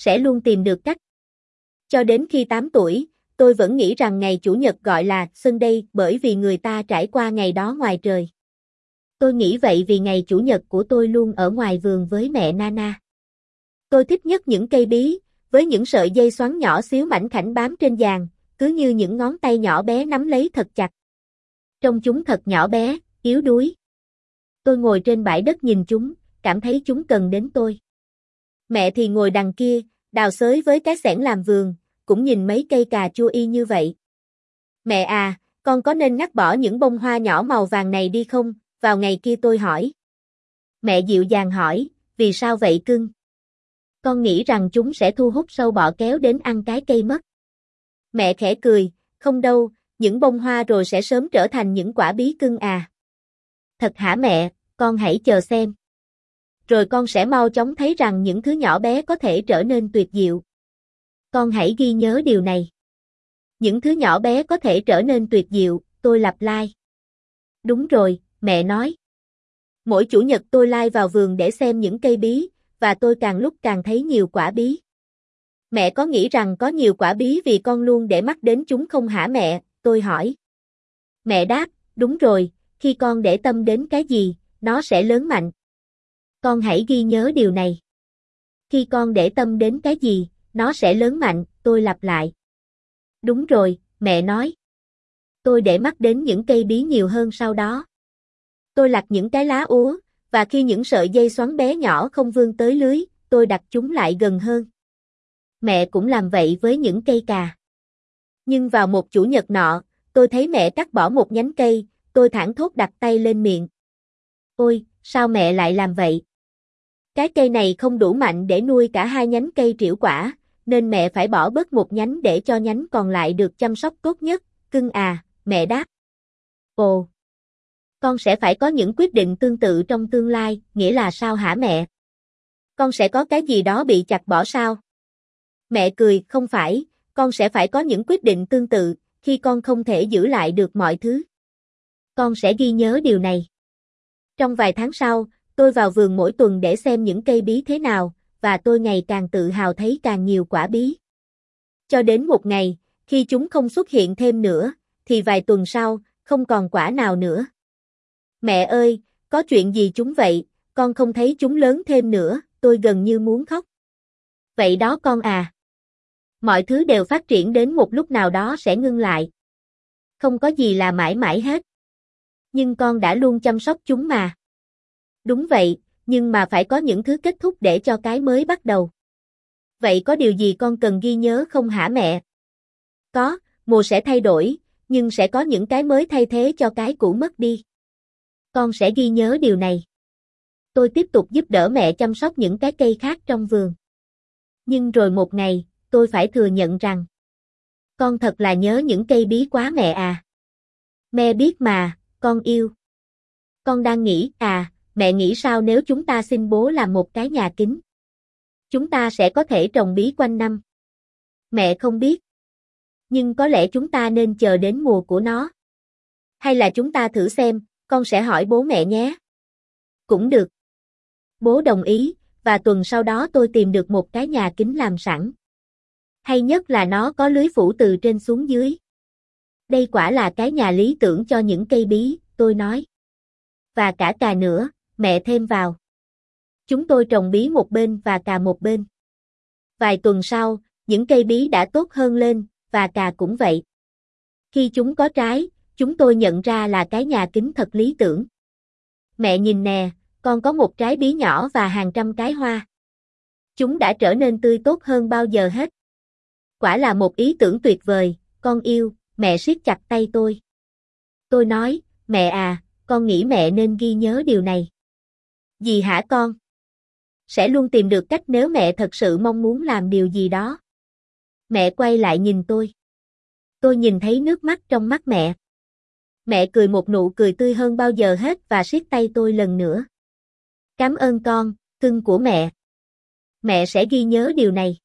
sẽ luôn tìm được cách. Cho đến khi 8 tuổi, tôi vẫn nghĩ rằng ngày Chủ nhật gọi là Sunday bởi vì người ta trải qua ngày đó ngoài trời. Tôi nghĩ vậy vì ngày Chủ nhật của tôi luôn ở ngoài vườn với mẹ Nana. Tôi thích nhất những cây bí, với những sợi dây xoắn nhỏ xíu mảnh khảnh bám trên vàng, cứ như những ngón tay nhỏ bé nắm lấy thật chặt. trong chúng thật nhỏ bé, yếu đuối. Tôi ngồi trên bãi đất nhìn chúng, cảm thấy chúng cần đến tôi. Mẹ thì ngồi đằng kia, đào xới với cái xẻng làm vườn, cũng nhìn mấy cây cà chua y như vậy. Mẹ à, con có nên ngắt bỏ những bông hoa nhỏ màu vàng này đi không? Vào ngày kia tôi hỏi. Mẹ dịu dàng hỏi, vì sao vậy cưng? Con nghĩ rằng chúng sẽ thu hút sâu bọ kéo đến ăn cái cây mất. Mẹ khẽ cười, không đâu, những bông hoa rồi sẽ sớm trở thành những quả bí cưng à. Thật hả mẹ, con hãy chờ xem. Rồi con sẽ mau chóng thấy rằng những thứ nhỏ bé có thể trở nên tuyệt diệu. Con hãy ghi nhớ điều này. Những thứ nhỏ bé có thể trở nên tuyệt diệu, tôi lặp lại. Đúng rồi, mẹ nói. Mỗi chủ nhật tôi lai vào vườn để xem những cây bí, và tôi càng lúc càng thấy nhiều quả bí. Mẹ có nghĩ rằng có nhiều quả bí vì con luôn để mắt đến chúng không hả mẹ, tôi hỏi. Mẹ đáp, đúng rồi, khi con để tâm đến cái gì, nó sẽ lớn mạnh. Con hãy ghi nhớ điều này. Khi con để tâm đến cái gì, nó sẽ lớn mạnh, tôi lặp lại. Đúng rồi, mẹ nói. Tôi để mắt đến những cây bí nhiều hơn sau đó. Tôi lặt những cái lá úa, và khi những sợi dây xoắn bé nhỏ không vươn tới lưới, tôi đặt chúng lại gần hơn. Mẹ cũng làm vậy với những cây cà. Nhưng vào một chủ nhật nọ, tôi thấy mẹ cắt bỏ một nhánh cây, tôi thẳng thốt đặt tay lên miệng. Ôi, sao mẹ lại làm vậy? Cái cây này không đủ mạnh để nuôi cả hai nhánh cây triểu quả, nên mẹ phải bỏ bớt một nhánh để cho nhánh còn lại được chăm sóc tốt nhất, cưng à, mẹ đáp. Ồ, con sẽ phải có những quyết định tương tự trong tương lai, nghĩa là sao hả mẹ? Con sẽ có cái gì đó bị chặt bỏ sao? Mẹ cười, không phải, con sẽ phải có những quyết định tương tự, khi con không thể giữ lại được mọi thứ. Con sẽ ghi nhớ điều này. Trong vài tháng sau, tôi vào vườn mỗi tuần để xem những cây bí thế nào, và tôi ngày càng tự hào thấy càng nhiều quả bí. Cho đến một ngày, khi chúng không xuất hiện thêm nữa, thì vài tuần sau, không còn quả nào nữa. Mẹ ơi, có chuyện gì chúng vậy, con không thấy chúng lớn thêm nữa, tôi gần như muốn khóc. Vậy đó con à. Mọi thứ đều phát triển đến một lúc nào đó sẽ ngưng lại. Không có gì là mãi mãi hết. Nhưng con đã luôn chăm sóc chúng mà. Đúng vậy, nhưng mà phải có những thứ kết thúc để cho cái mới bắt đầu. Vậy có điều gì con cần ghi nhớ không hả mẹ? Có, mùa sẽ thay đổi, nhưng sẽ có những cái mới thay thế cho cái cũ mất đi. Con sẽ ghi nhớ điều này. Tôi tiếp tục giúp đỡ mẹ chăm sóc những cái cây khác trong vườn. Nhưng rồi một ngày, tôi phải thừa nhận rằng con thật là nhớ những cây bí quá mẹ à. Mẹ biết mà, con yêu. Con đang nghĩ, à, mẹ nghĩ sao nếu chúng ta xin bố làm một cái nhà kính? Chúng ta sẽ có thể trồng bí quanh năm. Mẹ không biết. Nhưng có lẽ chúng ta nên chờ đến mùa của nó. Hay là chúng ta thử xem, con sẽ hỏi bố mẹ nhé. Cũng được. Bố đồng ý, và tuần sau đó tôi tìm được một cái nhà kính làm sẵn. Hay nhất là nó có lưới phủ từ trên xuống dưới. Đây quả là cái nhà lý tưởng cho những cây bí, tôi nói. Và cả cà nữa, mẹ thêm vào. Chúng tôi trồng bí một bên và cà một bên. Vài tuần sau, những cây bí đã tốt hơn lên, và cà cũng vậy. Khi chúng có trái, chúng tôi nhận ra là cái nhà kính thật lý tưởng. Mẹ nhìn nè, con có một trái bí nhỏ và hàng trăm cái hoa. Chúng đã trở nên tươi tốt hơn bao giờ hết. Quả là một ý tưởng tuyệt vời, con yêu, mẹ siết chặt tay tôi. Tôi nói, mẹ à, con nghĩ mẹ nên ghi nhớ điều này. Gì hả con? Sẽ luôn tìm được cách nếu mẹ thật sự mong muốn làm điều gì đó. Mẹ quay lại nhìn tôi. Tôi nhìn thấy nước mắt trong mắt mẹ. Mẹ cười một nụ cười tươi hơn bao giờ hết và siết tay tôi lần nữa. Cảm ơn con, cưng của mẹ. Mẹ sẽ ghi nhớ điều này.